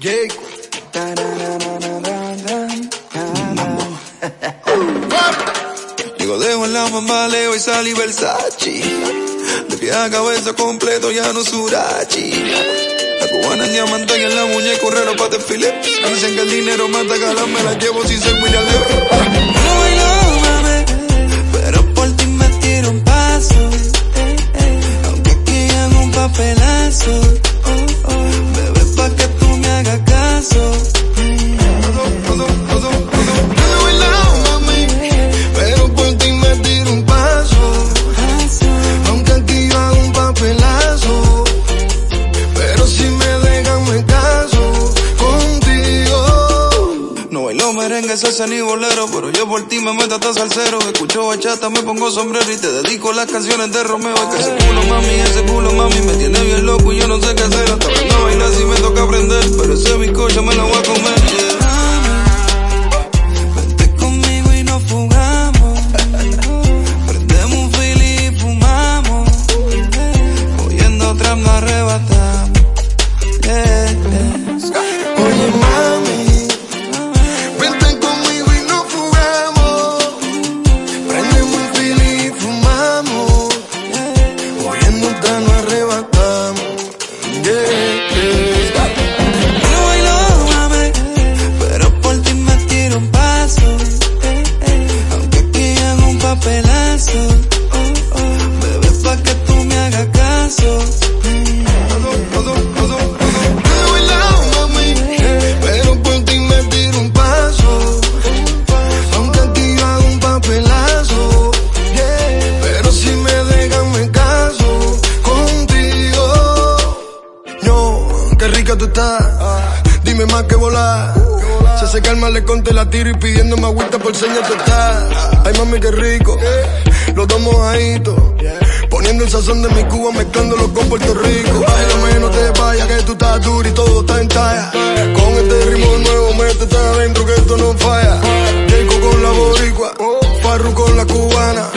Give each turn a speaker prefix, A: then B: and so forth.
A: Jake.
B: Digo, dejo en la mamá, Leo y Sally Versace. De pie a cabeza completo, ya no surachi. La cubana en diamante y en la muñeca un reloj para desfile. Dicen que el dinero mata galán, me la llevo sin ser
C: No bailo
B: merengue, salsa ni bolero, pero yo por ti me meto hasta salsero. Escucho bachata, me pongo sombrero y te dedico las canciones de Romeo. Es que ese culo mami, ese culo mami me tiene bien loco y yo no sé qué hacer. Hasta aprendo a bailar si me toca aprender, pero ese bizcocho me lo voy a comer.
A: Dime más que volar. Se seca el malecón, te la tiro y pidiéndome agüita por señas estás. Ay mami, qué rico. Los dos mojaditos. Poniendo el sazón de mi Cuba, mezclándolo con Puerto Rico. Báilame, no te vayas, que tú estás duro y todo está en talla. Con este ritmo nuevo, métete adentro que esto no falla. Jacob con la boricua, Farru con la cubana.